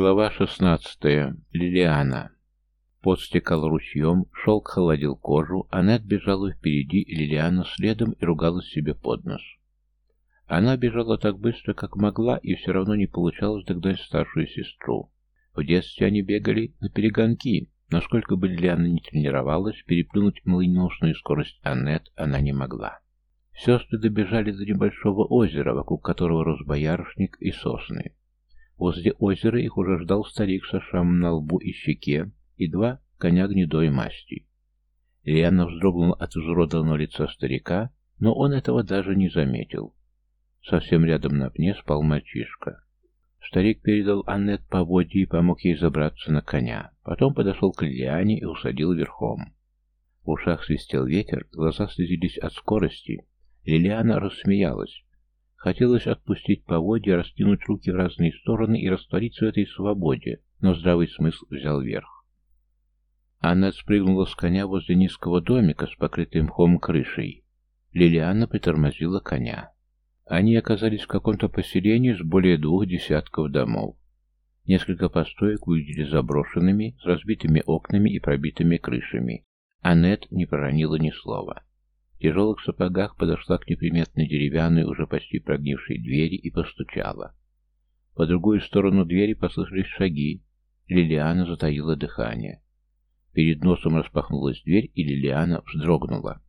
Глава 16. Лилиана. Пот стекал ручьем, шелк холодил кожу, Аннет бежала впереди, Лилиана следом и ругалась себе под нос. Она бежала так быстро, как могла, и все равно не получалось догнать старшую сестру. В детстве они бегали на перегонки, Насколько бы Лилиана не тренировалась, переплюнуть молниеносную скорость Аннет она не могла. Сестры добежали до небольшого озера, вокруг которого рос боярышник и сосны. Возле озера их уже ждал старик со шрамом на лбу и щеке и два коня гнедой масти. Ильяна вздрогнула от изуродованного лица старика, но он этого даже не заметил. Совсем рядом на пне спал мальчишка. Старик передал Аннет поводье и помог ей забраться на коня. Потом подошел к Лилиане и усадил верхом. В ушах свистел ветер, глаза слезились от скорости. Лилиана рассмеялась. Хотелось отпустить поводья, раскинуть руки в разные стороны и раствориться в этой свободе, но здравый смысл взял верх. Анна спрыгнула с коня возле низкого домика с покрытым мхом крышей. Лилиана притормозила коня. Они оказались в каком-то поселении с более двух десятков домов. Несколько построек выглядели заброшенными, с разбитыми окнами и пробитыми крышами. Аннет не проронила ни слова. В тяжелых сапогах подошла к неприметной деревянной, уже почти прогнившей двери и постучала. По другую сторону двери послышались шаги. Лилиана затаила дыхание. Перед носом распахнулась дверь, и Лилиана вздрогнула.